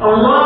Allah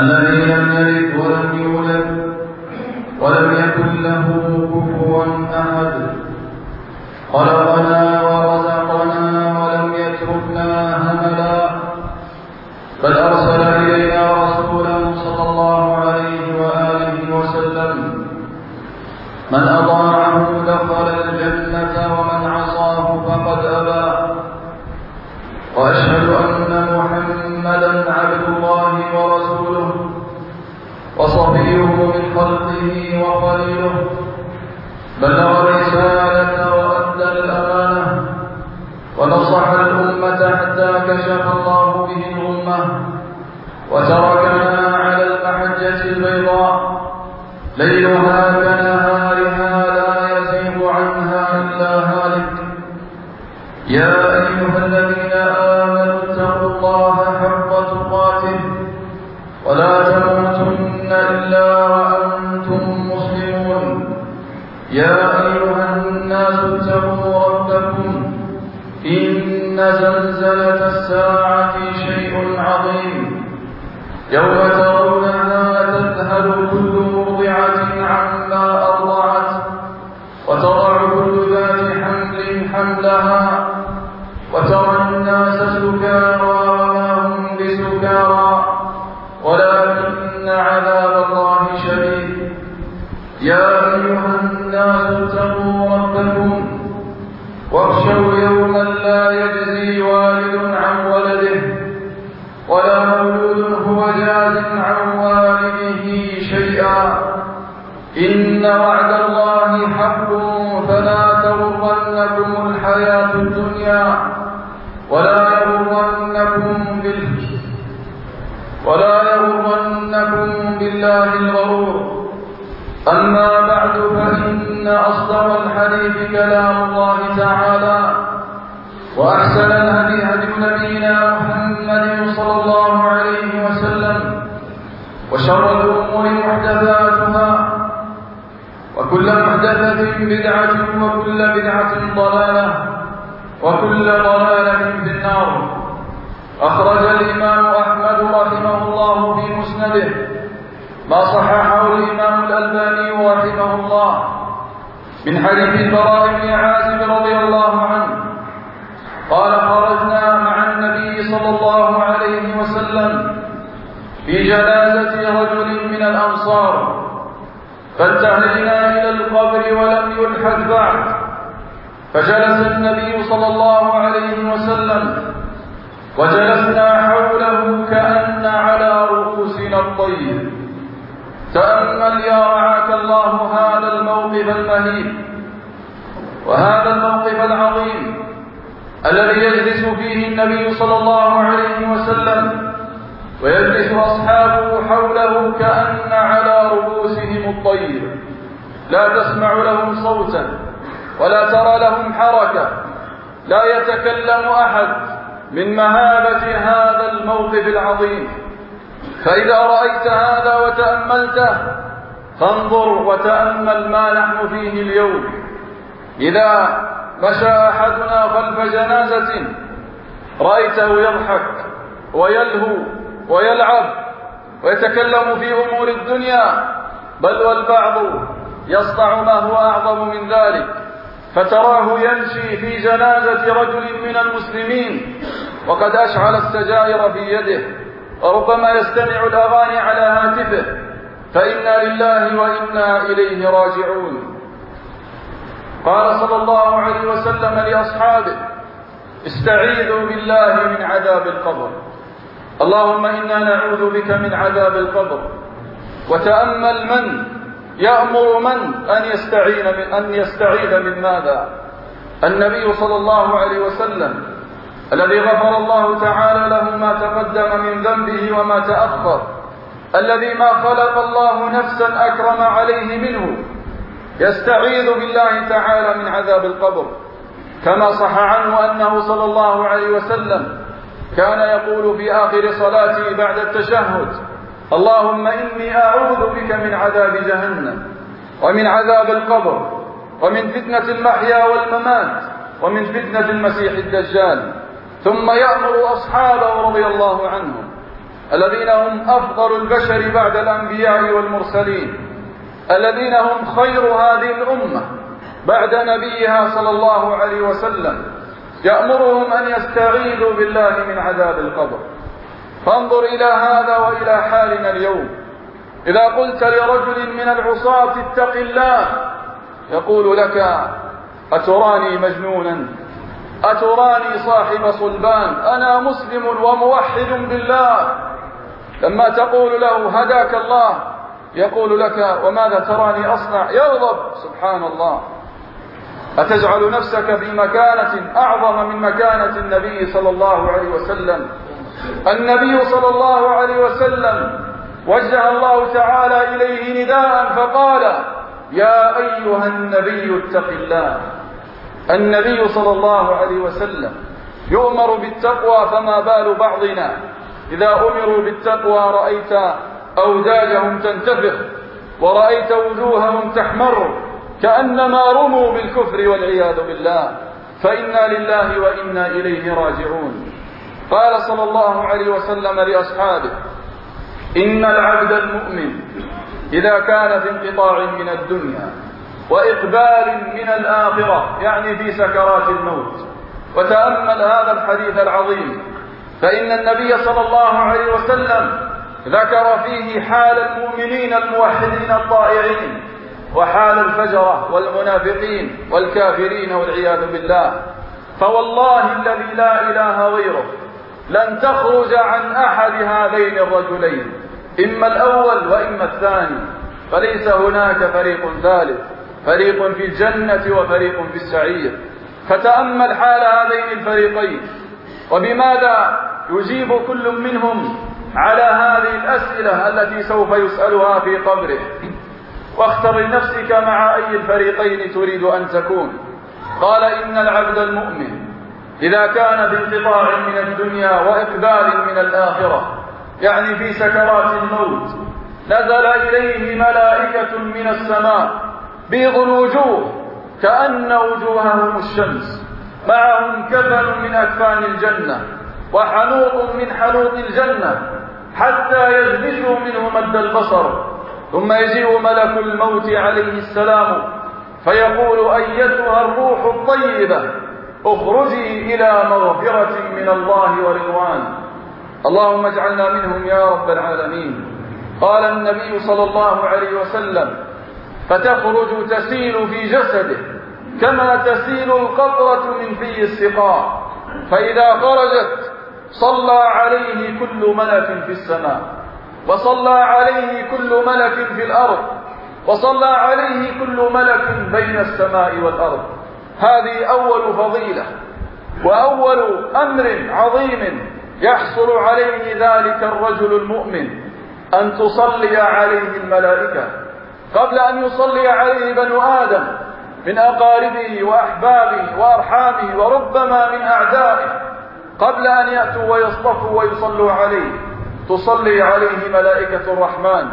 الذي لم يلد ولم يولد ليلها كنهارها لا يزيغ عنها إلا هالك. يا أيها الذين آمنوا اتقوا الله حق تقاته ولا تموتن إلا وأنتم مسلمون. يا أيها الناس اتقوا ربكم. إن زلزلة الساعة شيء عظيم. يوم ترى تحمل كل مرضعة عما ارضعت وتضع كل ذات حمل حملها وترى الناس سكارى وهم بسكارى ولكن عذاب الله شديد. يا أيها الناس اتقوا ربكم واخشوا يوما لا يجزي والد عن ولده ولا مولود هو جاز عن إن وعد الله حق فلا تغرنكم الحياة الدنيا ولا يغرنكم بال ولا يغرنكم بالله الغرور. أما بعد فإن أصدق الحديث كلام الله تعالى وأحسن الهدي هدي نبينا محمد صلى الله عليه وسلم وشر الأمور محدثاتها وكل محدثة بدعة وكل بدعة ضلالة وكل ضلالة في النار. أخرج الإمام أحمد رحمه الله في مسنده ما صححه الإمام الألباني رحمه الله من حديث البراء بن عازب رضي الله عنه قال خرجنا مع النبي صلى الله عليه وسلم في جنازة رجل من الأنصار. فانتهينا إلى القبر ولم يلحد بعد. فجلس النبي صلى الله عليه وسلم. وجلسنا حوله كأن على رؤوسنا الطير. تأمل يا رعاك الله هذا الموقف المهيب. وهذا الموقف العظيم الذي يجلس فيه النبي صلى الله عليه وسلم. ويجلس أصحابه حوله كأن على رؤوسهم الطير. لا تسمع لهم صوتا ولا ترى لهم حركة. لا يتكلم أحد من مهابة هذا الموقف العظيم. فإذا رأيت هذا وتأملته فانظر وتأمل ما نحن فيه اليوم. إذا مشى أحدنا خلف جنازة رأيته يضحك ويلهو. ويلعب ويتكلم في أمور الدنيا بل والبعض يصنع ما هو أعظم من ذلك. فتراه يمشي في جنازة رجل من المسلمين وقد أشعل السجائر في يده وربما يستمع الأغاني على هاتفه. فإنا لله وإنا إليه راجعون. قال صلى الله عليه وسلم لأصحابه استعيذوا بالله من عذاب القبر. اللهم إنا نعوذ بك من عذاب القبر. وتأمل من؟ يأمر من أن يستعين من أن يستعيذ من ماذا؟ النبي صلى الله عليه وسلم الذي غفر الله تعالى له ما تقدم من ذنبه وما تأخر. الذي ما خلق الله نفسا أكرم عليه منه. يستعيذ بالله تعالى من عذاب القبر. كما صح عنه أنه صلى الله عليه وسلم كان يقول في آخر صلاته بعد التشهد اللهم إني أعوذ بك من عذاب جهنم ومن عذاب القبر ومن فتنة المحيا والممات ومن فتنة المسيح الدجال. ثم يأمر أصحابه رضي الله عنهم الذين هم أفضل البشر بعد الأنبياء والمرسلين الذين هم خير هذه الأمة بعد نبيها صلى الله عليه وسلم. يأمرهم أن يستعيذوا بالله من عذاب القبر. فانظر إلى هذا وإلى حالنا اليوم. إذا قلت لرجل من العصاة اتق الله يقول لك أتراني مجنونا؟ أتراني صاحب صلبان؟ أنا مسلم وموحد بالله. لما تقول له هداك الله يقول لك وماذا تراني أصنع؟ يغضب. سبحان الله. أتجعل نفسك في مكانة أعظم من مكانة النبي صلى الله عليه وسلم. النبي صلى الله عليه وسلم وجه الله تعالى إليه نداء فقال يا أيها النبي اتق الله. النبي صلى الله عليه وسلم يؤمر بالتقوى فما بال بعضنا. إذا أمروا بالتقوى رأيت أوداجهم تنتفخ ورأيت وجوههم تحمر. كأنما رموا بالكفر والعياذ بالله فإنا لله وإنا إليه راجعون. قال صلى الله عليه وسلم لأصحابه إن العبد المؤمن إذا كان في انقطاع من الدنيا وإقبال من الآخرة يعني في سكرات الموت وتأمل هذا الحديث العظيم فإن النبي صلى الله عليه وسلم ذكر فيه حال المؤمنين الموحدين الطائعين وحال الفجرة والمنافقين والكافرين والعياذ بالله. فوالله الذي لا إله غيره لن تخرج عن أحد هذين الرجلين. إما الأول وإما الثاني. فليس هناك فريق ثالث. فريق في الجنة وفريق في السعير. فتأمل حال هذين الفريقين. وبماذا يجيب كل منهم على هذه الأسئلة التي سوف يسألها في قبره؟ واختر لنفسك مع أي الفريقين تريد أن تكون. قال إن العبد المؤمن إذا كان في انقطاع من الدنيا وإقبال من الآخرة يعني في سكرات الموت نزل إليه ملائكة من السماء بيض الوجوه كأن وجوههم الشمس. معهم كفن من أكفان الجنة وحنوط من حنوط الجنة حتى يلبسوا منه مد البصر. ثم يجيء ملك الموت عليه السلام فيقول أيتها الروح الطيبة اخرجي إلى مغفرة من الله ورضوان. اللهم اجعلنا منهم يا رب العالمين. قال النبي صلى الله عليه وسلم فتخرج تسيل في جسده كما تسيل القطرة من في السقاء. فإذا خرجت صلى عليه كل ملك في السماء. وصلى عليه كل ملك في الأرض وصلى عليه كل ملك بين السماء والأرض. هذه أول فضيلة وأول أمر عظيم يحصل عليه ذلك الرجل المؤمن أن تصلي عليه الملائكة. قبل أن يصلي عليه بنو آدم من أقاربه وأحبابه وأرحامه وربما من أعدائه قبل أن يأتوا ويصطفوا ويصلوا عليه. تصلي عليه ملائكة الرحمن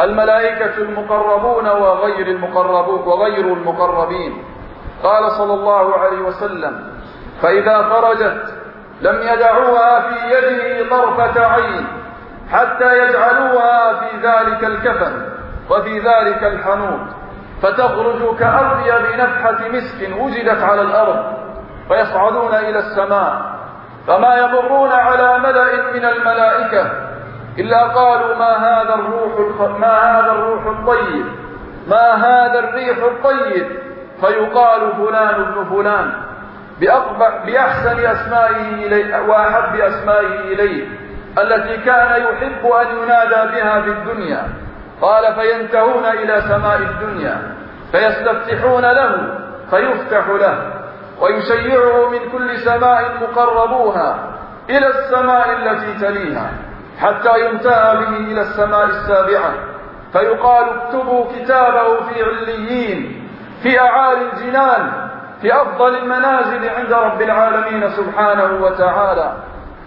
الملائكة المقربون وغير المقربون وغير المقربين. قال صلى الله عليه وسلم فإذا خرجت لم يدعوها في يده طرفة عين حتى يجعلوها في ذلك الكفن وفي ذلك الحنوط فتخرج كأطيب نفحة مسك وجدت على الأرض فيصعدون إلى السماء فما يمرون على ملأ من الملائكة إلا قالوا ما هذا الروح ما هذا الروح الطيب؟ ما هذا الريح الطيب؟ فيقال فلان ابن فلان. بأحسن أسمائه إليه وأحب أسمائه إليه التي كان يحب أن ينادى بها في الدنيا. قال فينتهون إلى سماء الدنيا فيستفتحون له فيفتح له ويشيعه من كل سماء مقربوها إلى السماء التي تليها. حتى ينتهى به إلى السماء السابعة. فيقال اكتبوا كتابه في عليين في أعالي الجنان في أفضل المنازل عند رب العالمين سبحانه وتعالى.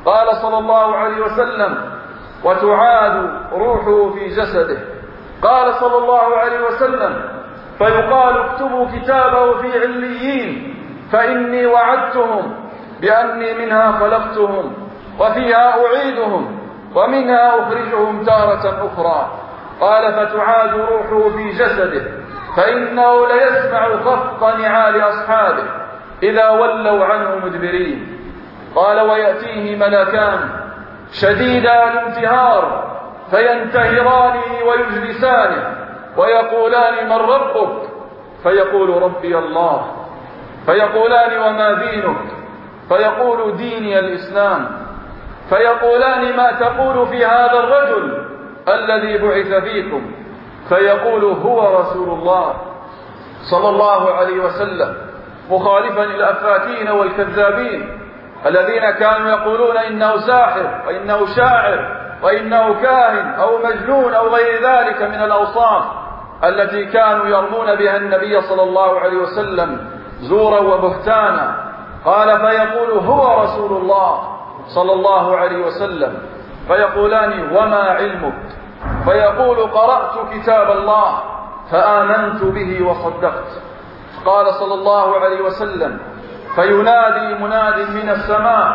قال صلى الله عليه وسلم وتعاد روحه في جسده. قال صلى الله عليه وسلم فيقال اكتبوا كتابه في عليين فإني وعدتهم بأني منها خلقتهم وفيها أعيدهم ومنها أخرجهم تارة أخرى. قال فتعاد روحه في جسده فإنه ليسمع خفق نعال أصحابه إذا ولوا عنه مدبرين. قال ويأتيه ملكان شديدا الانتهار فينتهرانه ويجلسانه ويقولان من ربك؟ فيقول ربي الله. فيقولان وما دينك؟ فيقول ديني الإسلام. فيقولان ما تقول في هذا الرجل الذي بعث فيكم. فيقول هو رسول الله صلى الله عليه وسلم مخالفا الأفاكين والكذابين الذين كانوا يقولون إنه ساحر وإنه شاعر وإنه كاهن أو مجنون أو غير ذلك من الأوصاف التي كانوا يرمون بها النبي صلى الله عليه وسلم زورا وبهتانا. قال فيقول هو رسول الله. صلى الله عليه وسلم فيقولان وما علمك؟ فيقول قرأت كتاب الله فآمنت به وصدقت. قال صلى الله عليه وسلم فينادي مناد من السماء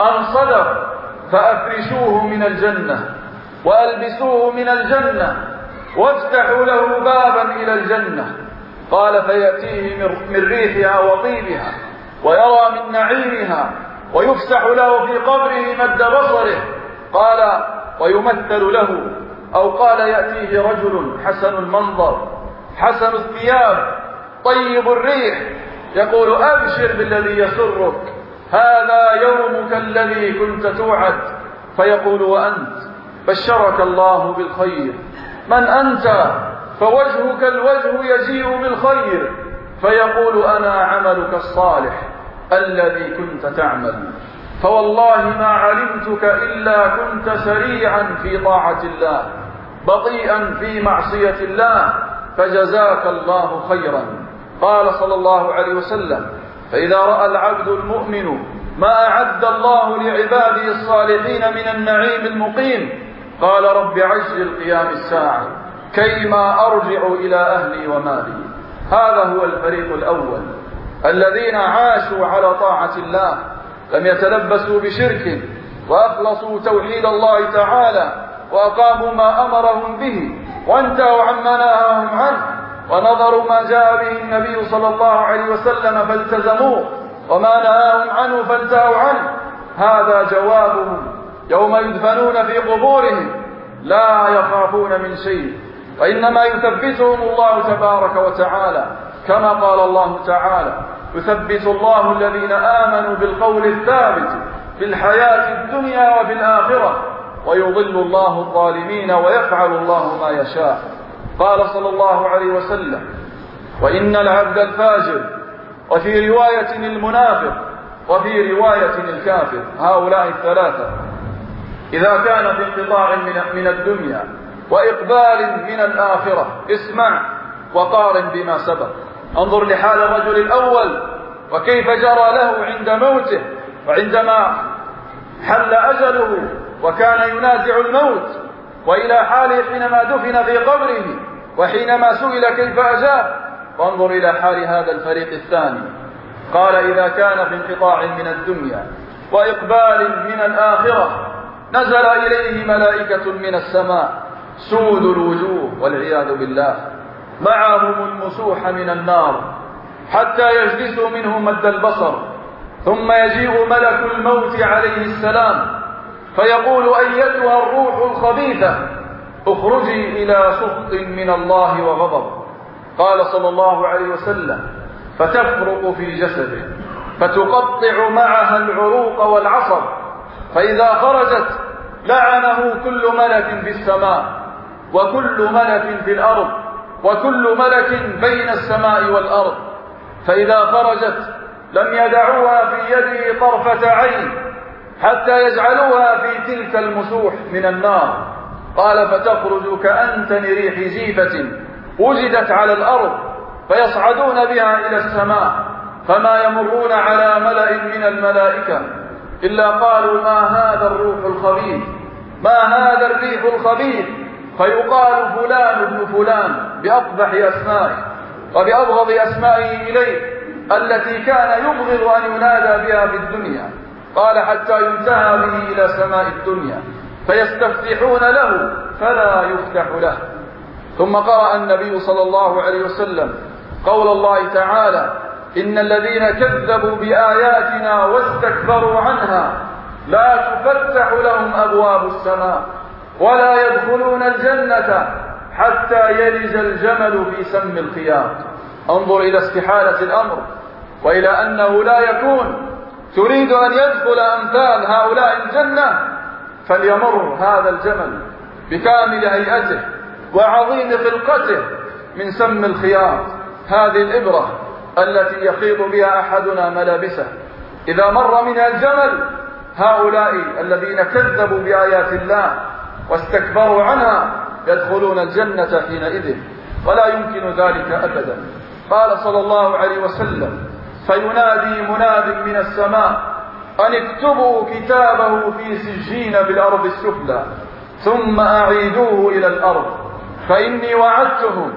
أن صدق فأفرشوه من الجنة وألبسوه من الجنة وافتحوا له بابا إلى الجنة. قال فيأتيه من ريحها وطيبها ويرى من نعيمها ويفسح له في قبره مد بصره. قال ويمثل له. أو قال يأتيه رجل حسن المنظر حسن الثياب طيب الريح. يقول أبشر بالذي يسرك. هذا يومك الذي كنت توعد. فيقول وأنت. بشرك الله بالخير. من أنت؟ فوجهك الوجه يجيء بالخير. فيقول أنا عملك الصالح. الذي كنت تعمل. فوالله ما علمتك إلا كنت سريعا في طاعة الله بطيئا في معصية الله فجزاك الله خيرا. قال صلى الله عليه وسلم فإذا رأى العبد المؤمن ما أعد الله لعباده الصالحين من النعيم المقيم قال رب عجل قيام الساعة كيما أرجع إلى أهلي ومالي. هذا هو الفريق الأول. الذين عاشوا على طاعة الله لم يتلبسوا بشرك وأخلصوا توحيد الله تعالى وأقاموا ما أمرهم به وانتهوا عما نهاهم عنه ونظروا ما جاء به النبي صلى الله عليه وسلم فالتزموه وما نهاهم عنه فانتهوا عنه. هذا جوابهم يوم يدفنون في قبورهم لا يخافون من شيء وإنما يثبتهم الله تبارك وتعالى. كما قال الله تعالى يثبت الله الذين آمنوا بالقول الثابت في الحياة الدنيا وفي الآخرة ويضل الله الظالمين ويفعل الله ما يشاء. قال صلى الله عليه وسلم وإن العبد الفاجر وفي رواية المنافق وفي رواية الكافر. هؤلاء الثلاثة إذا كان في انقطاع من الدنيا وإقبال من الآخرة اسمع وقارن بما سبق. انظر لحال الرجل الأول وكيف جرى له عند موته وعندما حل أجله وكان ينازع الموت وإلى حاله حينما دفن في قبره وحينما سئل كيف أجاب وانظر إلى حال هذا الفريق الثاني. قال إذا كان في انقطاع من الدنيا وإقبال من الآخرة نزل إليه ملائكة من السماء سود الوجوه والعياذ بالله. معهم المسوح من النار حتى يجلسوا منه مد البصر ثم يجيء ملك الموت عليه السلام فيقول أيتها الروح الخبيثة اخرجي إلى سخط من الله وغضب. قال صلى الله عليه وسلم فتفرق في جسده فتقطع معها العروق والعصب فإذا خرجت لعنه كل ملك في السماء وكل ملك في الأرض. وكل ملك بين السماء والأرض فإذا خرجت لم يدعوها في يده طرفة عين حتى يجعلوها في تلك المسوح من النار. قال فتخرج كأنتن ريح جيفة وجدت على الأرض فيصعدون بها إلى السماء فما يمرون على ملأ من الملائكة إلا قالوا ما هذا الروح الخبيث؟ ما هذا الريح الخبيث فيقال فلان ابن فلان بأقبح أسمائه وبأبغض أسمائه إليه التي كان يبغض أن ينادى بها في الدنيا. قال حتى ينتهى به إلى سماء الدنيا. فيستفتحون له فلا يفتح له. ثم قرأ النبي صلى الله عليه وسلم قول الله تعالى إن الذين كذبوا بآياتنا واستكبروا عنها لا تفتح لهم أبواب السماء. ولا يدخلون الجنة حتى يلج الجمل في سم الخياط. انظر إلى استحالة الأمر وإلى أنه لا يكون. تريد أن يدخل أمثال هؤلاء الجنة فليمر هذا الجمل بكامل هيئته وعظيم خلقته من سم الخياط. هذه الإبرة التي يخيط بها أحدنا ملابسه. إذا مر منها الجمل هؤلاء الذين كذبوا بآيات الله واستكبروا عنها يدخلون الجنة حينئذ ولا يمكن ذلك أبدا. قال صلى الله عليه وسلم فينادي مناد من السماء أن اكتبوا كتابه في سجين بالأرض السفلى ثم أعيدوه إلى الأرض. فإني وعدتهم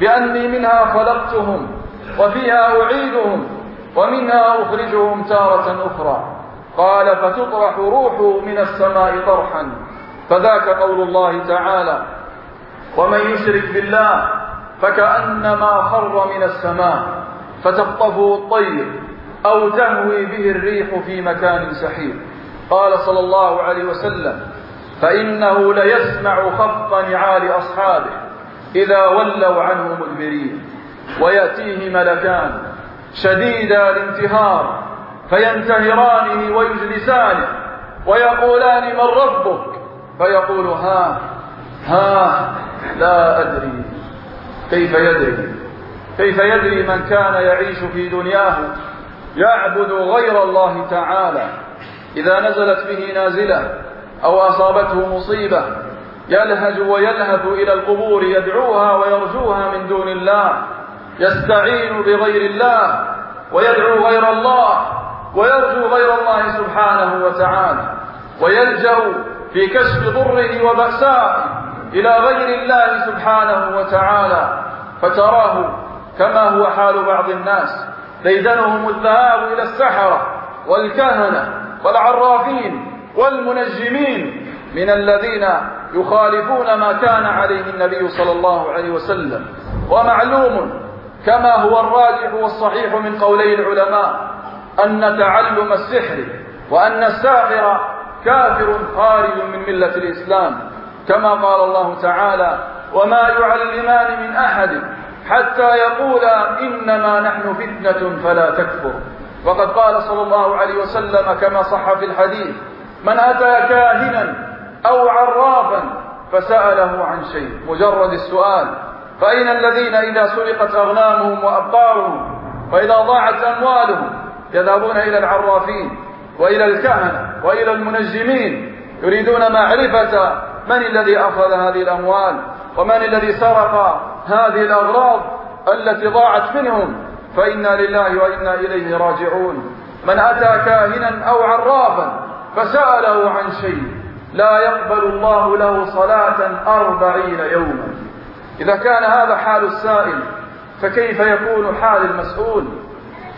بأني منها خلقتهم وفيها أعيدهم ومنها أخرجهم تارة أخرى. قال فتطرح روحه من السماء طرحا. فذاك قول الله تعالى ومن يشرك بالله فكأنما خر من السماء فتخطفه الطير أو تهوي به الريح في مكان سحيق. قال صلى الله عليه وسلم فإنه ليسمع خفق نعال أصحابه إذا ولوا عنه مدبرين ويأتيه ملكان شديدا الانتهار فينتهرانه ويجلسانه ويقولان من ربك فيقول ها ها لا أدري كيف يدري. كيف يدري من كان يعيش في دنياه؟ يعبد غير الله تعالى. إذا نزلت به نازلة أو أصابته مصيبة يلهج ويلهث إلى القبور يدعوها ويرجوها من دون الله يستعين بغير الله ويدعو غير الله ويرجو غير الله سبحانه وتعالى ويلجأ في كشف ضره وبأسائه إلى غير الله سبحانه وتعالى فتراه كما هو حال بعض الناس ديدنهم الذهاب إلى السحرة والكهنة والعرافين والمنجمين من الذين يخالفون ما كان عليه النبي صلى الله عليه وسلم. ومعلوم كما هو الراجح والصحيح من قولي العلماء أن تعلم السحر وأن الساحر كافر خارج من ملة الإسلام كما قال الله تعالى وما يعلمان من أحد حتى يقولا إنما نحن فتنة فلا تكفر. وقد قال صلى الله عليه وسلم كما صح في الحديث من أتى كاهنا أو عرافا فسأله عن شيء. مجرد السؤال فأين الذين إذا سرقت أغنامهم وأبقارهم وإذا ضاعت أموالهم يذهبون إلى العرافين؟ وإلى الكهنة وإلى المنجمين يريدون معرفة من الذي أخذ هذه الأموال ومن الذي سرق هذه الأغراض التي ضاعت منهم. فإنا لله وإنا إليه راجعون. من أتى كاهنا أو عرافا فسأله عن شيء لا يقبل الله له صلاة أربعين يوما. إذا كان هذا حال السائل فكيف يكون حال المسؤول؟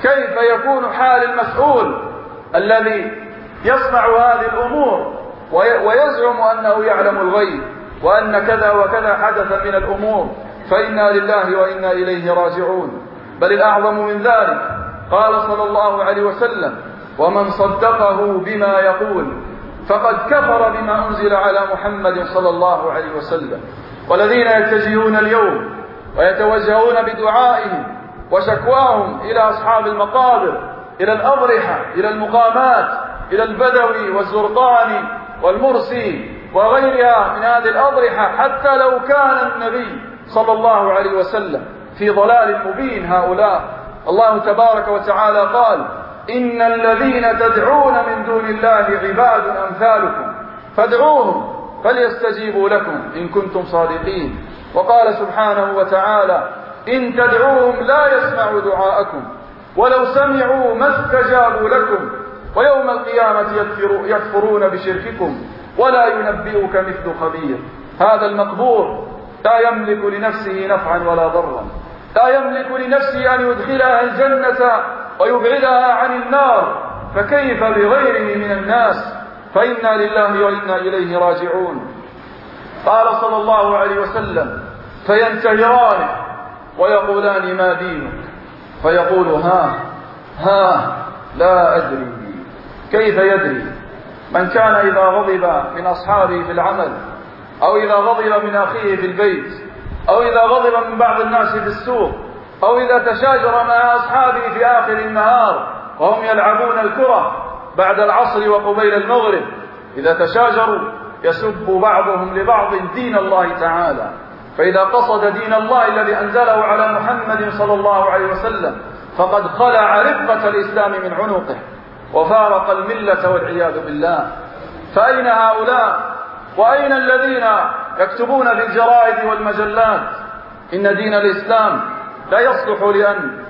كيف يكون حال المسؤول؟ الذي يصنع هذه الأمور ويزعم أنه يعلم الغيب وأن كذا وكذا حدث من الأمور فإنا لله وإنا إليه راجعون. بل الأعظم من ذلك قال صلى الله عليه وسلم ومن صدقه بما يقول فقد كفر بما أنزل على محمد صلى الله عليه وسلم. والذين يتجهون اليوم ويتوجهون بدعائهم وشكواهم إلى أصحاب المقابر إلى الأضرحة إلى المقامات إلى البدوي والزرقاني والمرسي وغيرها من هذه الأضرحة حتى لو كان النبي صلى الله عليه وسلم في ضلال مبين هؤلاء. الله تبارك وتعالى قال إن الذين تدعون من دون الله عباد أمثالكم فادعوهم فليستجيبوا لكم إن كنتم صادقين. وقال سبحانه وتعالى إن تدعوهم لا يسمعوا دعاءكم ولو سمعوا ما استجابوا لكم ويوم القيامة يكفرون بشرككم ولا ينبئك مثل خبير. هذا المقبور لا يملك لنفسه نفعا ولا ضرا. لا يملك لنفسه أن يدخلها الجنة ويبعدها عن النار. فكيف بغيره من الناس؟ فإنا لله وإنا إليه راجعون. قال صلى الله عليه وسلم فينتهران ويقولان ما دينك؟ فيقول ها ها لا أدري. كيف يدري؟ من كان إذا غضب من أصحابه في العمل أو إذا غضب من أخيه في البيت أو إذا غضب من بعض الناس في السوق أو إذا تشاجر مع أصحابه في آخر النهار وهم يلعبون الكرة بعد العصر وقبيل المغرب. إذا تشاجروا يسب بعضهم لبعض دين الله تعالى. فإذا قصد دين الله الذي أنزله على محمد صلى الله عليه وسلم فقد خلع رفقة الإسلام من عنقه وفارق الملة والعياذ بالله. فأين هؤلاء؟ وأين الذين يكتبون في الجرائد والمجلات إن دين الإسلام لا يصلح لأن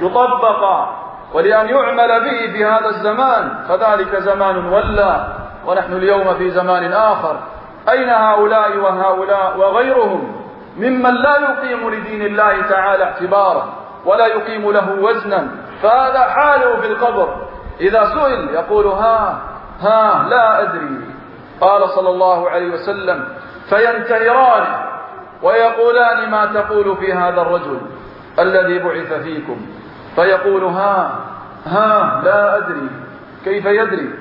يطبق ولأن يعمل به في هذا الزمان؟ فذلك زمان ولى ونحن اليوم في زمان آخر. أين هؤلاء وهؤلاء وغيرهم؟ ممن لا يقيم لدين الله تعالى اعتبارا ولا يقيم له وزنا فهذا حاله في القبر. إذا سئل يقول ها ها لا أدري. قال صلى الله عليه وسلم فينتهران ويقولان ما تقول في هذا الرجل الذي بعث فيكم. فيقول ها ها لا أدري. كيف يدري؟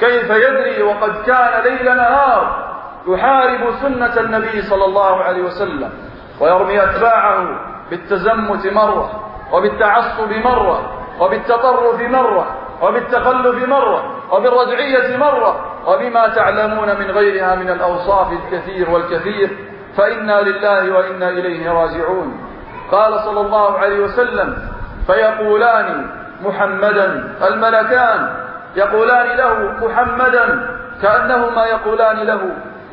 كيف يدري؟ وقد كان ليل نهار. يحارب سنة النبي صلى الله عليه وسلم ويرمي أتباعه بالتزمت مرة وبالتعصب مرة وبالتطرف مرة وبالتخلف مرة وبالرجعية مرة وبما تعلمون من غيرها من الأوصاف الكثير والكثير فإنا لله وإنا إليه راجعون. قال صلى الله عليه وسلم فيقولان محمدا الملكان يقولان له محمدا كأنهما يقولان له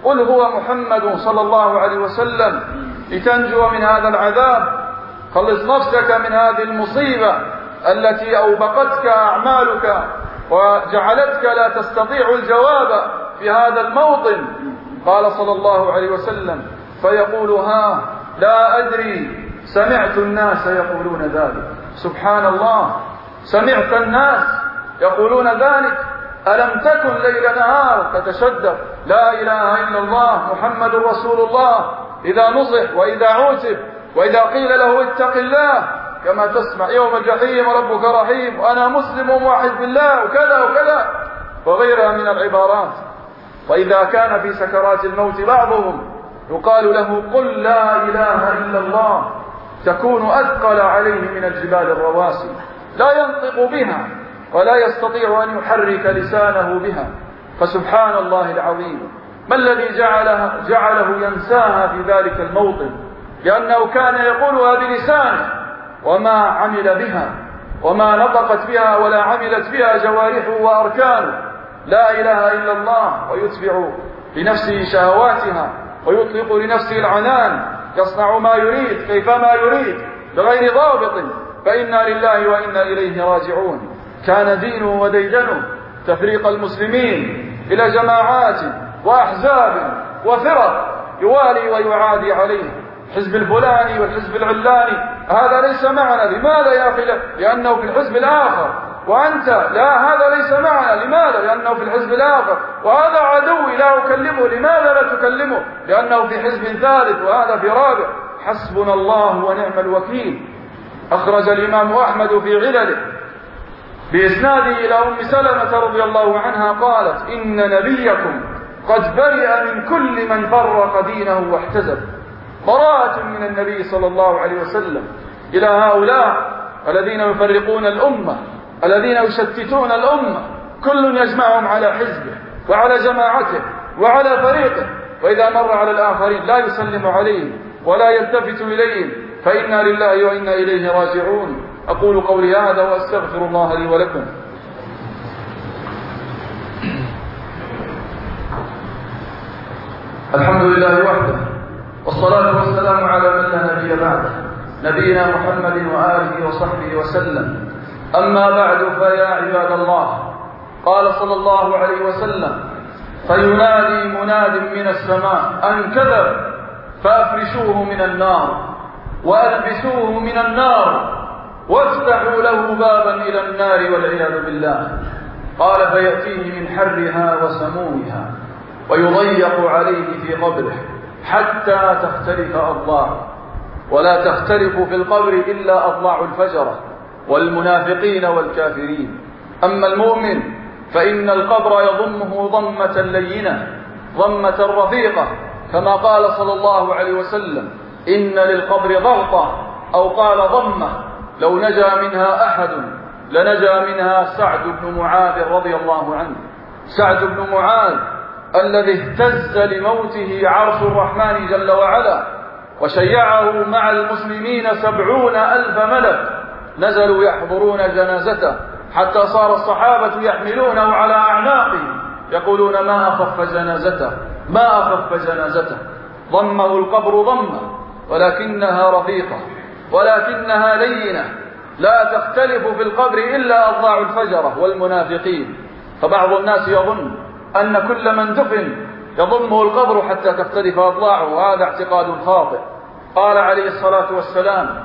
قل هو محمد صلى الله عليه وسلم. لتنجو من هذا العذاب. خلص نفسك من هذه المصيبة التي أوبقتك أعمالك وجعلتك لا تستطيع الجواب في هذا الموطن. قال صلى الله عليه وسلم. فيقول ها لا أدري سمعت الناس يقولون ذلك. سبحان الله سمعت الناس يقولون ذلك. ألم تكن ليل نهار تتشدد؟ لا إله إلا الله محمد رسول الله. إذا نصح وإذا عوتب وإذا قيل له اتق الله كما تسمع يوم الجحيم ربك رحيم. وأنا مسلم وموحد بالله وكذا وكذا وغيرها من العبارات. وإذا كان في سكرات الموت بعضهم يقال له قل لا إله إلا الله تكون أثقل عليه من الجبال الرواسي. لا ينطق بها ولا يستطيع أن يحرك لسانه بها. فسبحان الله العظيم. ما الذي جعله, جعله ينساها في ذلك الموطن؟ لأنه كان يقولها بلسانه وما عمل بها وما نطقت بها ولا عملت بها جوارحه وأركانه. لا إله إلا الله ويتبع لنفسه شهواتها ويطلق لنفسه العنان يصنع ما يريد كيفما يريد بغير ضابط. فإنا لله وإنا إليه راجعون. كان دينه وديدنه تفريق المسلمين. إلى جماعات وأحزاب وفرق يوالي ويعادي عليه. الحزب الفلاني والحزب العلاني. هذا ليس معنا. لماذا يا أخي؟ لأنه في الحزب الآخر. وأنت لا هذا ليس معنا. لماذا؟ لأنه في الحزب الآخر. وهذا عدوي لا أكلمه. لماذا لا تكلمه؟ لأنه في حزب ثالث وهذا في رابع. حسبنا الله ونعم الوكيل. أخرج الإمام أحمد في علله. بإسناده إلى أم سلمة رضي الله عنها قالت إن نبيكم قد برئ من كل من فرق دينه واحتزب. براءة من النبي صلى الله عليه وسلم إلى هؤلاء الذين يفرقون الأمة الذين يشتتون الأمة. كل يجمعهم على حزبه وعلى جماعته وعلى فريقه. وإذا مر على الآخرين لا يسلم عليهم ولا يلتفت إليهم. فإنا لله وإنا إليه راجعون. أقول قولي هذا وأستغفر الله لي ولكم. الحمد لله وحده والصلاة والسلام على من لا نبي بعده نبينا محمد وآله وصحبه وسلم. أما بعد فيا عباد الله قال صلى الله عليه وسلم فينادي مناد من السماء أن كذب فأفرشوه من النار وألبسوه من النار. وافتحوا له بابا إلى النار والعياذ بالله. قال فيأتيه من حرها وسمومها ويضيق عليه في قبره حتى تختلف أضلاعه ولا تختلف في القبر إلا أضلاع الفجرة والمنافقين والكافرين. أما المؤمن فإن القبر يضمه ضمة لينة ضمة رفيقة كما قال صلى الله عليه وسلم إن للقبر ضغطة أو قال ضمة لو نجا منها أحد لنجا منها سعد بن معاذ رضي الله عنه. سعد بن معاذ الذي اهتز لموته عرش الرحمن جل وعلا وشيعه مع المسلمين سبعون ألف ملك. نزلوا يحضرون جنازته حتى صار الصحابة يحملونه على أعناقهم يقولون ما أخف جنازته ما أخف جنازته. ضمه القبر ضمه ولكنها رفيقة. ولكنها لينة. لا تختلف في القبر إلا أضلاع الفجرة والمنافقين. فبعض الناس يظن أن كل من دفن يضمه القبر حتى تختلف أضلاعه. وهذا اعتقاد خاطئ. قال عليه الصلاة والسلام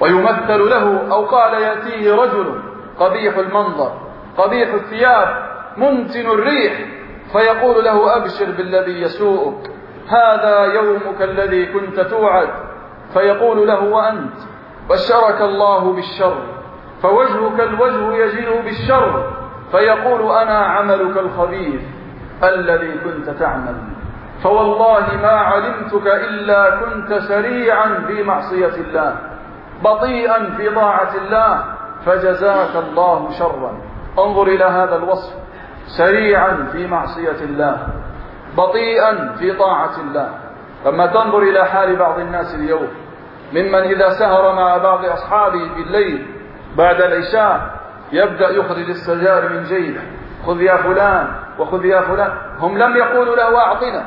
ويمثل له أو قال يأتيه رجل قبيح المنظر قبيح الثياب منتن الريح فيقول له أبشر بالذي يسوءك. هذا يومك الذي كنت توعد. فيقول له وأنت بشرك الله بالشر فوجهك الوجه يجيء بالشر فيقول أنا عملك الخبيث الذي كنت تعمل. فوالله ما علمتك إلا كنت سريعا في معصية الله بطيئا في طاعة الله فجزاك الله شرا. انظر إلى هذا الوصف سريعا في معصية الله بطيئا في طاعة الله. لما تنظر إلى حال بعض الناس اليوم ممن إذا سهر مع بعض أصحابه بالليل بعد العشاء يبدأ يخرج السجائر من جيبه خذ يا فلان وخذ يا فلان. هم لم يقولوا له أعطنا.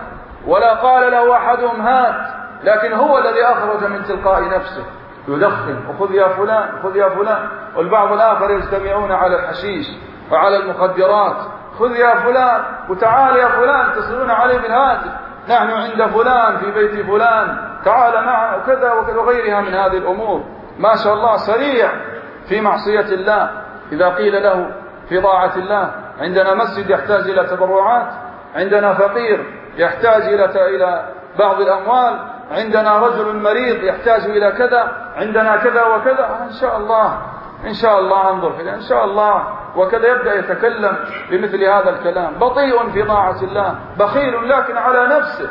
ولا قال له أحدهم هات. لكن هو الذي أخرج من تلقاء نفسه يدخن وخذ يا فلان خذ يا فلان. والبعض الآخر يجتمعون على الحشيش وعلى المخدرات خذ يا فلان. وتعال يا فلان تصلون عليه بالهاتف. نحن عند فلان في بيت فلان تعال معنا وكذا وغيرها من هذه الأمور. ما شاء الله سريع في معصية الله. إذا قيل له في طاعة الله عندنا مسجد يحتاج إلى تبرعات عندنا فقير يحتاج إلى إلى بعض الأموال عندنا رجل مريض يحتاج إلى كذا عندنا كذا وكذا. إن شاء الله إن شاء الله أنظر فيها إن شاء الله. وكذا يبدأ يتكلم بمثل هذا الكلام. بطيء في طاعة الله. بخيل لكن على نفسه.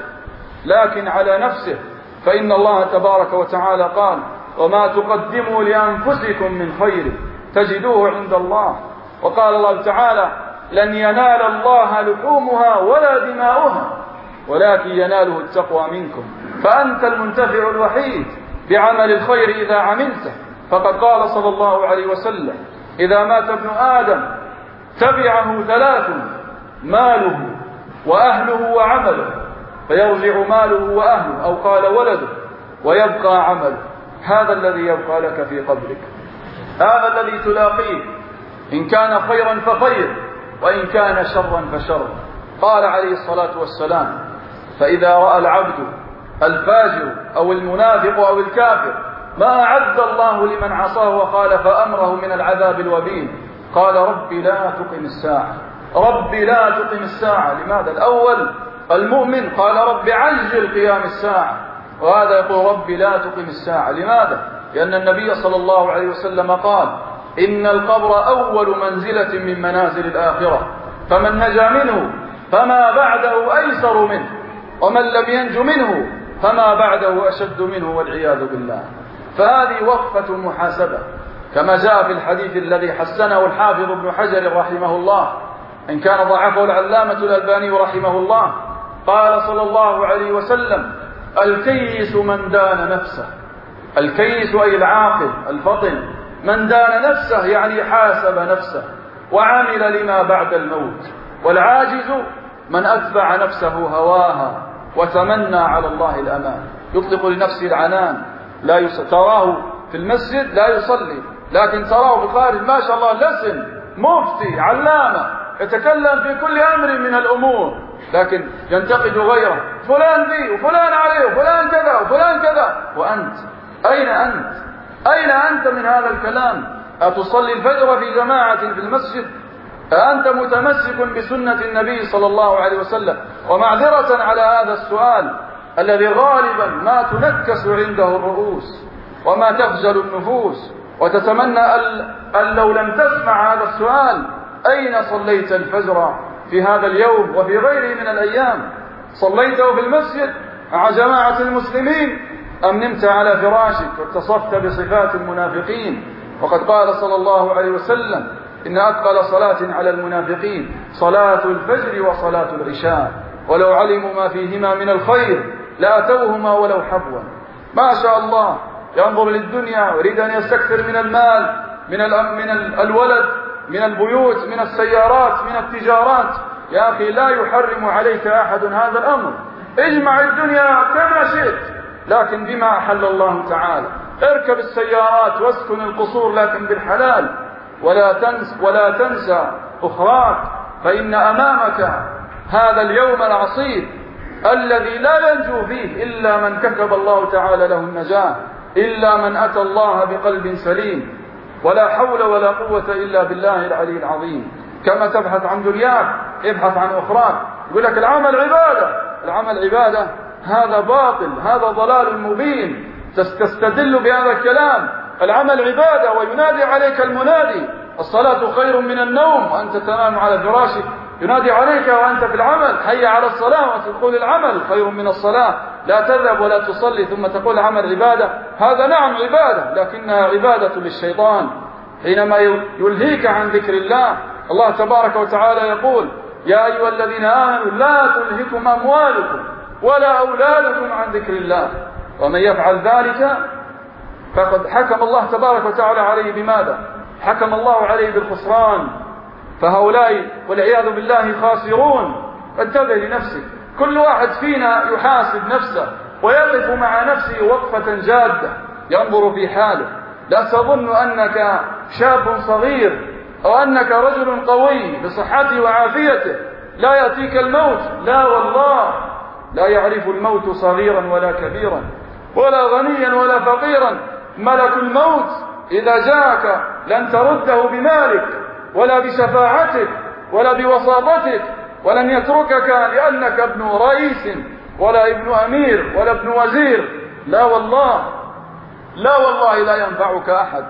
لكن على نفسه. فإن الله تبارك وتعالى قال وما تقدموا لأنفسكم من خير تجدوه عند الله. وقال الله تعالى لن ينال الله لحومها ولا دماؤها ولكن يناله التقوى منكم. فأنت المنتفع الوحيد بعمل الخير إذا عملته. فقد قال صلى الله عليه وسلم إذا مات ابن آدم تبعه ثلاث ماله وأهله وعمله فيرجع ماله وأهله أو قال ولده ويبقى عمله. هذا الذي يبقى لك في قبرك. هذا الذي تلاقيه. إن كان خيرا فخير وإن كان شرا فشر. قال عليه الصلاة والسلام فإذا رأى العبد الفاجر أو المنافق أو الكافر ما أعد الله لمن عصاه وخالف أمره من العذاب الوبين قال رب لا تقم الساعة. رب لا تقم الساعة. لماذا؟ الأول المؤمن قال رب عجل قيام الساعة. وهذا يقول رب لا تقم الساعة. لماذا؟ لأن النبي صلى الله عليه وسلم قال إن القبر أول منزلة من منازل الآخرة. فمن نجا منه فما بعده أيسر منه. ومن لم ينج منه فما بعده أشد منه والعياذ بالله. فهذه وقفة محاسبة كما جاء في الحديث الذي حسنه الحافظ ابن حجر رحمه الله إن كان ضعفه العلامة الألباني رحمه الله قال صلى الله عليه وسلم الكيس من دان نفسه الكيس أي العاقل الفطن من دان نفسه يعني حاسب نفسه وعمل لما بعد الموت والعاجز من أتبع نفسه هواها وتمنى على الله الأمان. يطلق لنفسه العنان. لا يص... تراه في المسجد لا يصلي. لكن تراه في الخارج ما شاء الله لسن مفتي علامة يتكلم في كل أمر من الأمور. لكن ينتقد غيره فلان ذي وفلان عليه وفلان كذا وفلان كذا. وأنت؟ أين أنت؟ أين أنت من هذا الكلام؟ أتصلي الفجر في جماعة في المسجد؟ أنت متمسك بسنة النبي صلى الله عليه وسلم؟ ومعذرة على هذا السؤال. الذي غالبا ما تنكس عنده الرؤوس وما تخجل النفوس وتتمنى أن لو لم تسمع هذا السؤال أين صليت الفجر في هذا اليوم وفي غيره من الأيام؟ صليته في المسجد مع جماعة المسلمين؟ أم نمت على فراشك واتصفت بصفات المنافقين؟ وقد قال صلى الله عليه وسلم إن أثقل صلاة على المنافقين صلاة الفجر وصلاة العشاء. ولو علموا ما فيهما من الخير لأتوهما ولو حبوا. ما شاء الله. ينظر للدنيا ويريد أن يستكثر من المال من من الولد من البيوت من السيارات من التجارات. يا أخي لا يحرم عليك أحد هذا الأمر. اجمع الدنيا كما شئت لكن بما أحل الله تعالى. اركب السيارات واسكن القصور لكن بالحلال. ولا تنس ولا تنسى أخراك فإن أمامك هذا اليوم العصيب. الذي لا ينجو فيه إلا من كتب الله تعالى له النجاة إلا من أتى الله بقلب سليم. ولا حول ولا قوة إلا بالله العلي العظيم. كما تبحث عن دنياك ابحث عن أخراك. يقول لك العمل عبادة. العمل عبادة هذا باطل هذا ضلال مبين. تستدل بهذا الكلام. العمل عبادة وينادي عليك المنادي. الصلاة خير من النوم وأنت تنام على فراشك. ينادي عليك وأنت في العمل حي على الصلاة وتقول العمل خير من الصلاة. لا تذهب ولا تصلي ثم تقول عمل عبادة. هذا نعم عبادة لكنها عبادة للشيطان. حينما يلهيك عن ذكر الله الله تبارك وتعالى يقول يا أيها الذين آمنوا لا تلهكم أموالكم ولا أولادكم عن ذكر الله. ومن يفعل ذلك فقد حكم الله تبارك وتعالى عليه بماذا؟ حكم الله عليه بالخسران. فهؤلاء والعياذ بالله خاسرون. انتبه لنفسك. كل واحد فينا يحاسب نفسه ويقف مع نفسه وقفة جادة ينظر في حاله. لا تظن أنك شاب صغير أو أنك رجل قوي بصحته وعافيته. لا يأتيك الموت. لا والله. لا يعرف الموت صغيرا ولا كبيرا ولا غنيا ولا فقيرا. ملك الموت إذا جاءك لن ترده بمالك. ولا بشفاعتك ولا بوساطتك ولن يتركك لأنك ابن رئيس ولا ابن أمير ولا ابن وزير. لا والله لا والله لا ينفعك أحد.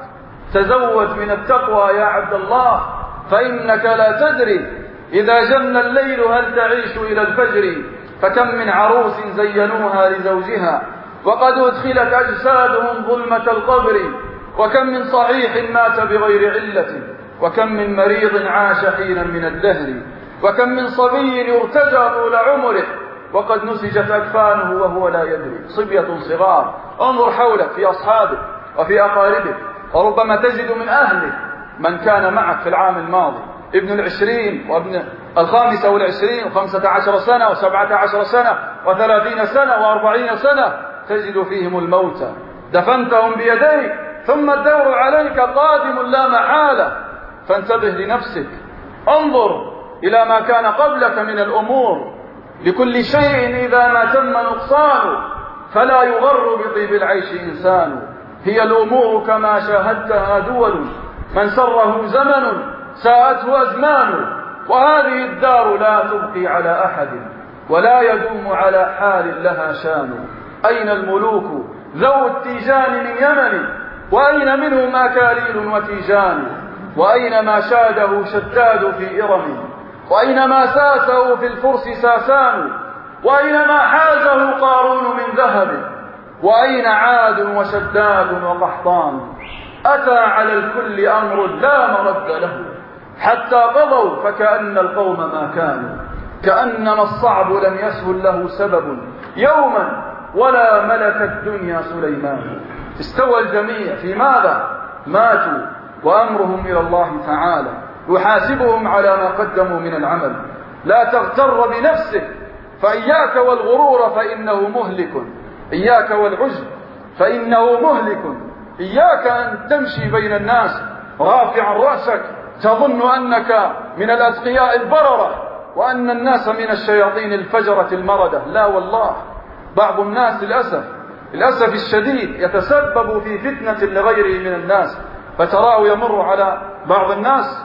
تزود من التقوى يا عبد الله فإنك لا تدري. إذا جن الليل هل تعيش إلى الفجر؟ فكم من عروس زينوها لزوجها وقد أدخلت أجسادهم ظلمة القبر وكم من صحيح مات بغير علة. وكم من مريض عاش حينا من الدهر وكم من صبي ارتجى طول عمره وقد نسجت أكفانه وهو لا يدري. صبية صغار انظر حولك في أصحابك وفي أقاربك وربما تجد من أهلك من كان معك في العام الماضي. ابن العشرين وابن الخامسة والعشرين وخمسة عشر سنة وسبعة عشر سنة وثلاثين سنة وأربعين سنة تجد فيهم الموتى. دفنتهم بيديك ثم الدور عليك قادم لا محالة. فانتبه لنفسك. انظر إلى ما كان قبلك من الأمور. لكل شيء إذا ما تم نقصانه فلا يغر بطيب العيش إنسان. هي الأمور كما شاهدتها دول. من سره زمن ساءته أزمان. وهذه الدار لا تبقي على أحد ولا يدوم على حال لها شان. أين الملوك؟ ذو التيجان من يمن. وأين منهم أكاليل وتيجان؟ وأين ما شاده شداد في إرم وأين ما ساسه في الفرس ساسان وأين ما حازه قارون من ذهب وأين عاد وشداد وقحطان؟ أتى على الكل أمر لا مرد له حتى قضوا فكأن القوم ما كانوا كأنما الصعب لم يسهل له سبب يوما ولا ملك الدنيا سليمان. استوى الجميع في ماذا؟ ماتوا وأمرهم إلى الله تعالى يحاسبهم على ما قدموا من العمل. لا تغتر بنفسك فإياك والغرور فإنه مهلك. إياك والعجب فإنه مهلك. إياك أن تمشي بين الناس رافعا رأسك تظن أنك من الأتقياء البررة وأن الناس من الشياطين الفجرة المردة. لا والله. بعض الناس للأسف للأسف الشديد يتسبب في فتنة لغيره من الناس. فتراه يمر على بعض الناس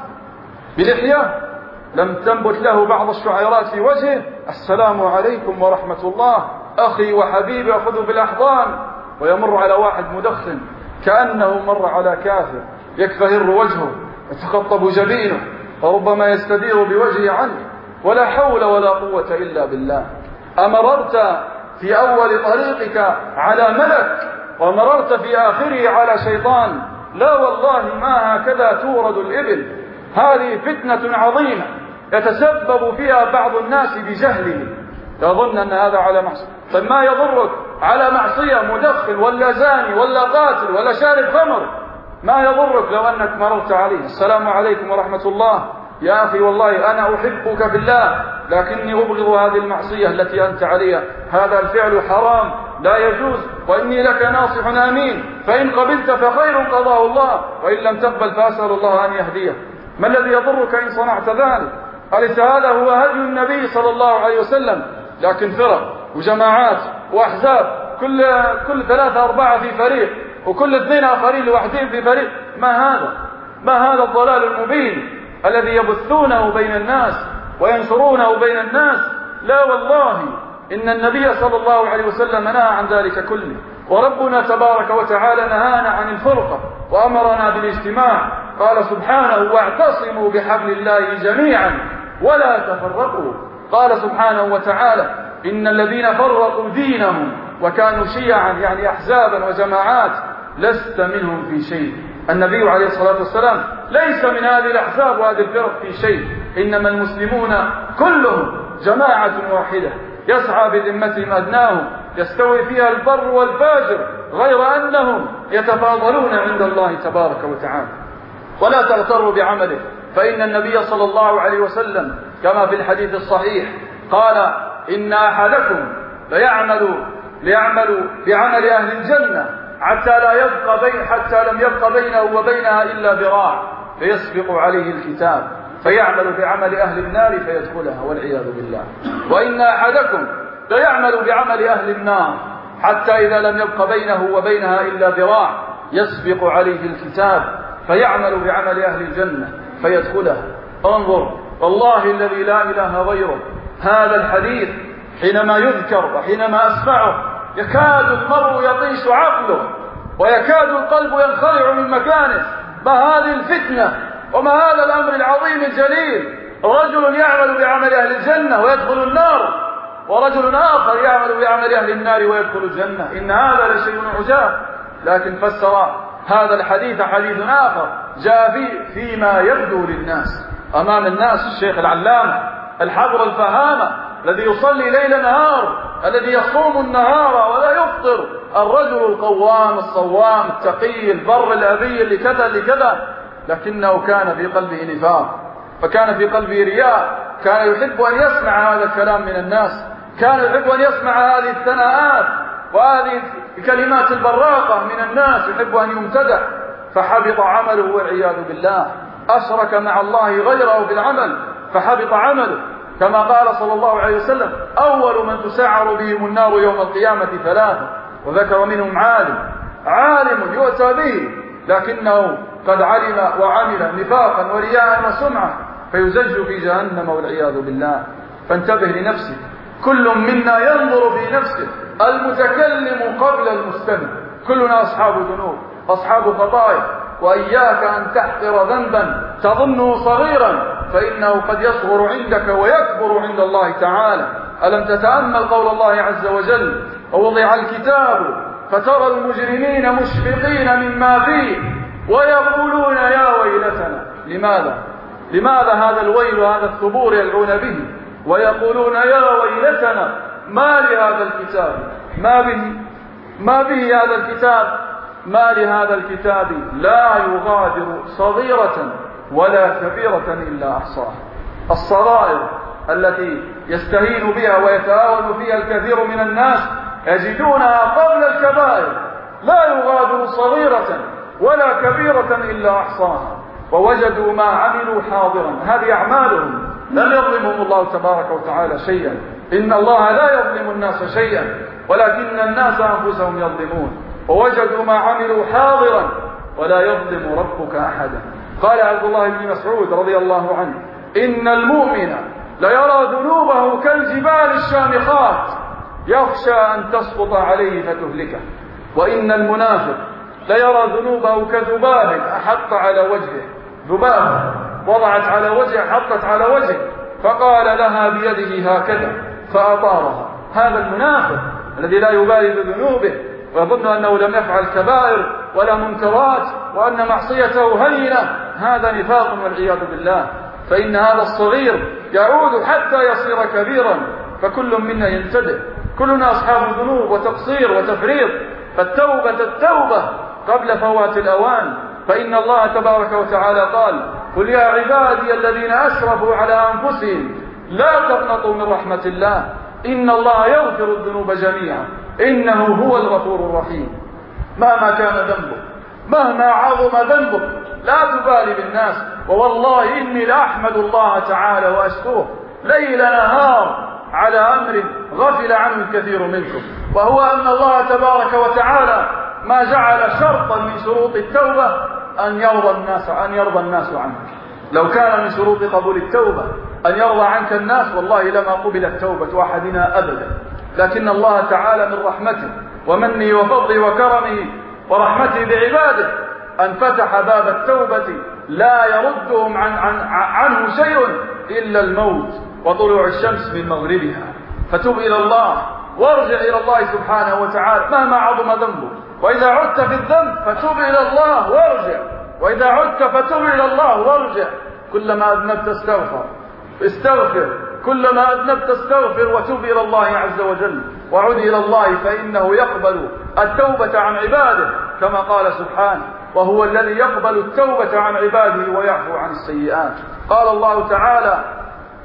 بلحية. لم تنبت له بعض الشعيرات في وجهه. السلام عليكم ورحمة الله. أخي وحبيبي أخذه بالأحضان. ويمر على واحد مدخن كأنه مر على كافر. يكفهر وجهه يتخطب جبينه وربما يستدير بوجهه عنه. ولا حول ولا قوة إلا بالله. أمررت في أول طريقك على ملك ومررت في آخره على شيطان. لا والله ما هكذا تورد الإبل. هذه فتنة عظيمة. يتسبب فيها بعض الناس بجهله. يظن أن هذا على معصية. طيب ما يضرك؟ على معصية مدخن ولا زاني ولا قاتل ولا شارب خمر. ما يضرك لو أنك مررت عليه. السلام عليكم ورحمة الله. يا أخي والله أنا أحبك في الله لكني أبغض هذه المعصية التي أنت عليها. هذا الفعل حرام. لا يجوز وإني لك ناصح أمين. فإن قبلت فخير قضاه الله وإن لم تقبل فأسأل الله أن يهديه. ما الذي يضرك إن صنعت ذلك؟ أليس هذا هو هدي النبي صلى الله عليه وسلم؟ لكن فرق وجماعات وأحزاب كل كل ثلاثة أربعة في فريق وكل اثنين آخرين لوحدين في فريق. ما هذا؟ ما هذا الضلال المبين الذي يبثونه بين الناس وينشرونه بين الناس؟ لا والله. إن النبي صلى الله عليه وسلم نهى عن ذلك كله. وربنا تبارك وتعالى نهانا عن الفرقة وأمرنا بالاجتماع. قال سبحانه واعتصموا بحبل الله جميعا ولا تفرقوا. قال سبحانه وتعالى إن الذين فرقوا دينهم وكانوا شيعا يعني أحزابا وجماعات لست منهم في شيء. النبي عليه الصلاة والسلام ليس من هذه الأحزاب وهذه الفرق في شيء. إنما المسلمون كلهم جماعة واحدة. يسعى بذمتهم أدناهم يستوي فيها البر والفاجر غير أنهم يتفاضلون عند الله تبارك وتعالى. ولا تغتروا بعمله فإن النبي صلى الله عليه وسلم كما في الحديث الصحيح قال إن أحدكم ليعمل ليعمل بعمل أهل الجنة حتى لا يبقى بين حتى لم يبقى بينه وبينها إلا ذراع فيسبق عليه الكتاب. فيعمل بعمل أهل النار فيدخلها والعياذ بالله. وإن أحدكم ليعمل بعمل أهل النار حتى إذا لم يبق بينه وبينها إلا ذراع يسبق عليه الكتاب فيعمل بعمل أهل الجنة فيدخلها. انظر والله الذي لا إله غيره هذا الحديث حينما يذكر وحينما أسمعه يكاد المرء يطيش عقله ويكاد القلب ينخلع من مكانه. ما هذه الفتنة؟ وما هذا الأمر العظيم الجليل؟ رجل يعمل بعمل أهل الجنة ويدخل النار ورجل آخر يعمل بعمل أهل النار ويدخل الجنة. إن هذا لشيء عجاب. لكن فسر هذا الحديث حديث آخر جاء فيه فيما يبدو للناس. أمام الناس الشيخ العلامة الحبر الفهامة الذي يصلي ليل نهار الذي يصوم النهار ولا يفطر الرجل القوام الصوام التقي البر الأبي اللي كذا اللي كذا. لكنه كان في قلبه نفاق فكان في قلبه رياء كان يحب أن يسمع هذا الكلام من الناس كان يحب أن يسمع هذه الثناءات وهذه الكلمات البراقة من الناس يحب أن يمتدح فحبط عمله والعياذ بالله. أشرك مع الله غيره في العمل فحبط عمله. كما قال صلى الله عليه وسلم أول من تسعر بهم النار يوم القيامة ثلاثة وذكر منهم عالم عالم يؤتى به لكنه قد علم وعمل نفاقا ورياء وسمعة فيزج في جهنم والعياذ بالله. فانتبه لنفسك. كل منا ينظر في نفسه المتكلم قبل المستمع. كلنا أصحاب ذنوب أصحاب خطايا. وإياك أن تحقر ذنبا تظنه صغيرا. فإنه قد يصغر عندك ويكبر عند الله تعالى. ألم تتأمل قول الله عز وجل؟ ووضع الكتاب فترى المجرمين مشفقين مما فيه. ويقولون يا ويلتنا. لماذا؟ لماذا هذا الويل وهذا الثبور يدعون به؟ ويقولون يا ويلتنا ما لهذا الكتاب؟ ما به؟ ما به هذا الكتاب؟ ما لهذا الكتاب؟ لا يغادر صغيرة ولا كبيرة إلا أحصاها. الصغائر التي يستهين بها ويتآول فيها الكثير من الناس يجدونها قبل الكبائر. لا يغادر صغيرة ولا كبيرة إلا أحصاها. ووجدوا ما عملوا حاضرا. هذه أعمالهم. لم يظلمهم الله تبارك وتعالى شيئا. إن الله لا يظلم الناس شيئا ولكن الناس أنفسهم يظلمون. ووجدوا ما عملوا حاضرا ولا يظلم ربك أحدا. قال عبد الله بن مسعود رضي الله عنه إن المؤمن ليرى ذنوبه كالجبال الشامخات يخشى أن تسقط عليه فتهلكه. وإن المنافق ليرى ذنوبه كذباب أحط على وجهه. ذبابة وضعت على وجهه حطت على وجهه. فقال لها بيده هكذا فأطارها. هذا المنافق الذي لا يبالي بذنوبه ويظن أنه لم يفعل كبائر ولا منكرات وأن معصيته هينة. هذا نفاق والعياذ بالله. فإن هذا الصغير يعود حتى يصير كبيرا. فكل منا ينتبه. كلنا أصحاب ذنوب وتقصير وتفريط. فالتوبة التوبة. قبل فوات الأوان فإن الله تبارك وتعالى قال قل يا عبادي الذين أسرفوا على أنفسهم لا تقنطوا من رحمة الله إن الله يغفر الذنوب جميعا إنه هو الغفور الرحيم. مهما كان ذنبك مهما عظم ذنبك لا تبالي بالناس ووالله إني لأحمد الله تعالى وأشكره ليل نهار على أمر غفل عنه الكثير منكم وهو أن الله تبارك وتعالى ما جعل شرطا من شروط التوبة أن يرضى الناس أن يرضى الناس عنك لو كان من شروط قبول التوبة أن يرضى عنك الناس والله لما قبلت توبة أحدنا أبدا. لكن الله تعالى من رحمته ومنه وفضله وكرمه ورحمته بعباده أن فتح باب التوبة لا يردهم عن عن عنه شيء إلا الموت وطلوع الشمس من مغربها. فتب إلى الله. وارجع إلى الله سبحانه وتعالى مهما عظم ذنبك. وإذا عدت في الذنب فتب إلى الله وارجع. وإذا عدت فتب إلى الله وارجع. كلما أذنبت استغفر. استغفر. كلما أذنبت استغفر وتب إلى الله عز وجل. وعد إلى الله فإنه يقبل التوبة عن عباده. كما قال سبحانه وهو الذي يقبل التوبة عن عباده ويعفو عن السيئات. قال الله تعالى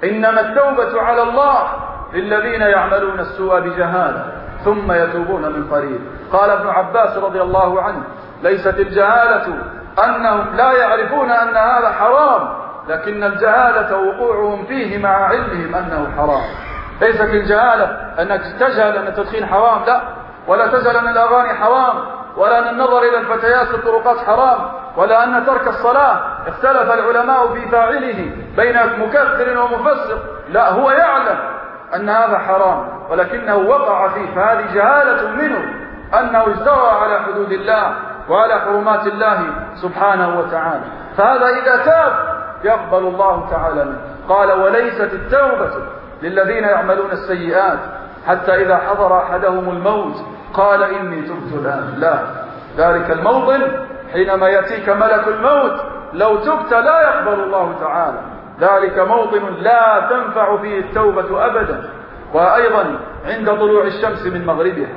إنما التوبة على الله للذين يعملون السوء بجهالة ثم يتوبون من قريب. قال ابن عباس رضي الله عنه ليست الجهالة أنهم لا يعرفون أن هذا حرام لكن الجهالة وقوعهم فيه مع علمهم أنه حرام. ليست الجهالة أنك تجهل أن التدخين حرام لا. ولا تجهل أن الأغاني حرام ولا أن النظر إلى الفتيات في الطرقات حرام ولا أن ترك الصلاة. اختلف العلماء في فاعله بين مكثر ومفسق. لا هو يعلم. أن هذا حرام ولكنه وقع فيه فهذه جهالة منه أنه اجترى على حدود الله وعلى حرمات الله سبحانه وتعالى. فهذا إذا تاب يقبل الله تعالى منه. قال وليست التوبة للذين يعملون السيئات حتى إذا حضر أحدهم الموت قال إني تبت الآن. لا ذلك الموطن حينما يأتيك ملك الموت لو تبت لا يقبل الله تعالى. ذلك موطن لا تنفع فيه التوبة أبدا. وأيضا عند طلوع الشمس من مغربها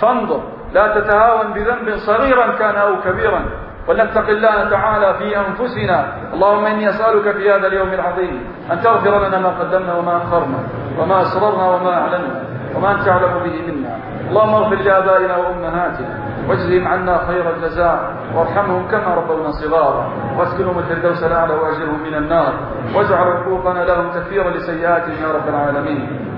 فانظر لا تتهاون بذنب صغيرا كان أو كبيرا. ولنتق الله تعالى في أنفسنا. اللهم إني أسألك في هذا اليوم العظيم أن تغفر لنا ما قدمنا وما أخرنا وما أسررنا وما أعلنا وما أنت أعلم به منا. اللهم اغفر لآبائنا وأمهاتنا. واجزهم عنا خير الجزاء وارحمهم كما ربونا صغارا واسكنهم الفردوس الأعلى وأجرهم من النار واجعل حقوقنا لهم تكفيرا لسيئاتهم يا رب العالمين.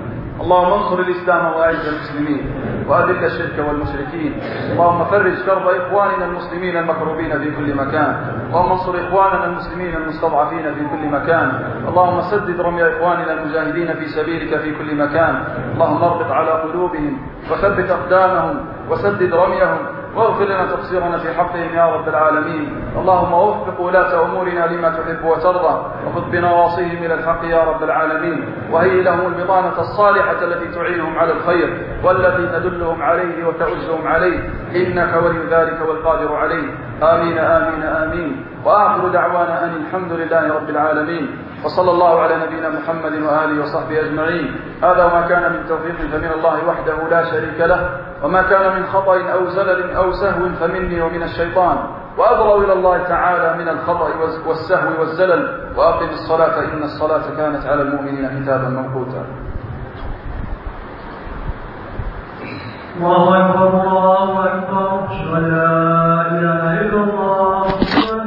اللهم انصر الإسلام وأعز المسلمين وأذل الشرك والمشركين. اللهم فرج كرب إخواننا المسلمين المكروبين في كل مكان. اللهم انصر إخواننا المسلمين المستضعفين في كل مكان. اللهم سدد رمي إخواننا المجاهدين في سبيلك في كل مكان. اللهم اربط على قلوبهم وثبت أقدامهم وسدد رميهم واغفر لنا تقصيرنا في حقهم يا رب العالمين. اللهم وفق ولاة أمورنا لما تحب وترضى وخذ بنواصيهم إلى الحق يا رب العالمين. وهيئ لهم البطانة الصالحة التي تعينهم على الخير والتي تدلهم عليه وتعزهم عليه. إنك ولي ذلك والقادر عليه. آمين آمين آمين. وآخر دعوانا أن الحمد لله رب العالمين وصلى الله على نبينا محمد وآله وصحبه أجمعين. هذا ما كان من توفيق فمن الله وحده لا شريك له وما كان من خطأ أو زلل أو سهو فمني ومن الشيطان. وأبرأ إلى الله تعالى من الخطأ والسهو والزلل. وأقم الصلاة إن الصلاة كانت على المؤمنين كتابا موقوتا. الله أكبر الله أكبر. ولا إله إلا الله.